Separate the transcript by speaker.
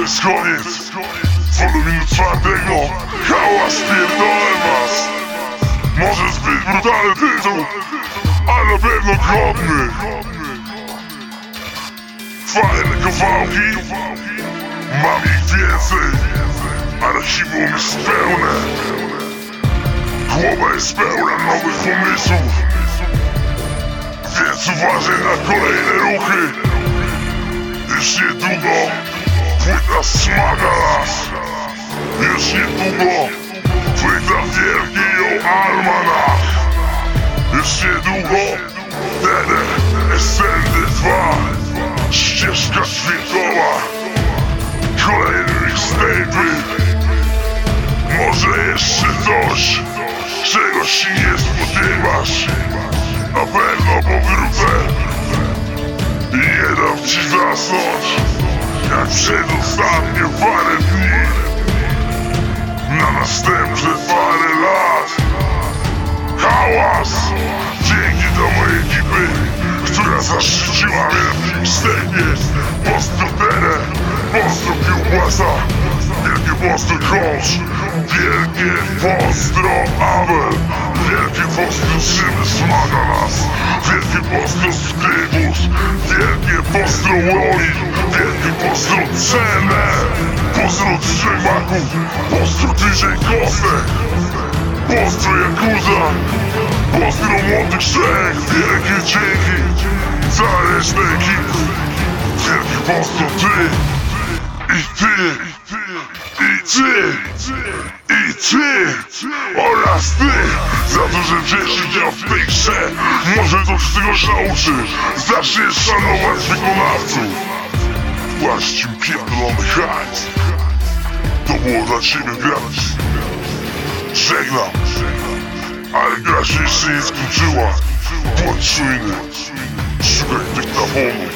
Speaker 1: to jest koniec Woluminu czwartego Hałas pierdolę was. Może zbyt brutalny tytuł Ale na pewno godny. Fajne kawałki Mam ich więcej Archiwum jest pełne. Głowa jest pełna nowych pomysłów. Więc uważaj na kolejne ruchy. Już niedługo Płyta smaga! Już niedługo Płyta wielki ją almanach Już niedługo Dede SND2 Ścieżka dźwiękowa Kolejny mixtape'y Może jeszcze coś Czego się nie spodziewasz? Na pewno powrócę I nie dam ci zasnąć Jak przedostatnie parę dni. Na następne parę lat. Hałas! Dzięki do mojej ekipy Która zaszczyciła mnie na mixtape'ie Pozdro Tere Pozdro Kiełbasa Wielkie pozdro Kosz Wielkie pozdro Abel. Wielkie pozdro Szymy Smaga nas. Wielkie pozdro Skrybus. Wielkie pozdro Łoi Wielkie pozdro Cenę Pozdro Trzymaków Pozdro DJ Kostek! Pozdro Jakuza Pozdro Młodych Trzech! Wielkie dzięki! Za resztę ekipy Wielkie pozdro Ty! I ty, i ty, i ty! Oraz ty! Za to, że wzięłeś udział w tej grze. Może to czegoś nauczysz. Zaczniesz szanować wykonawców. Płaszcz im pierdolony hajs. To było dla ciebie grać. Żegnam. Ale gra się jeszcze nie skończyła. Bądź czujny. Szukaj dyktafonu.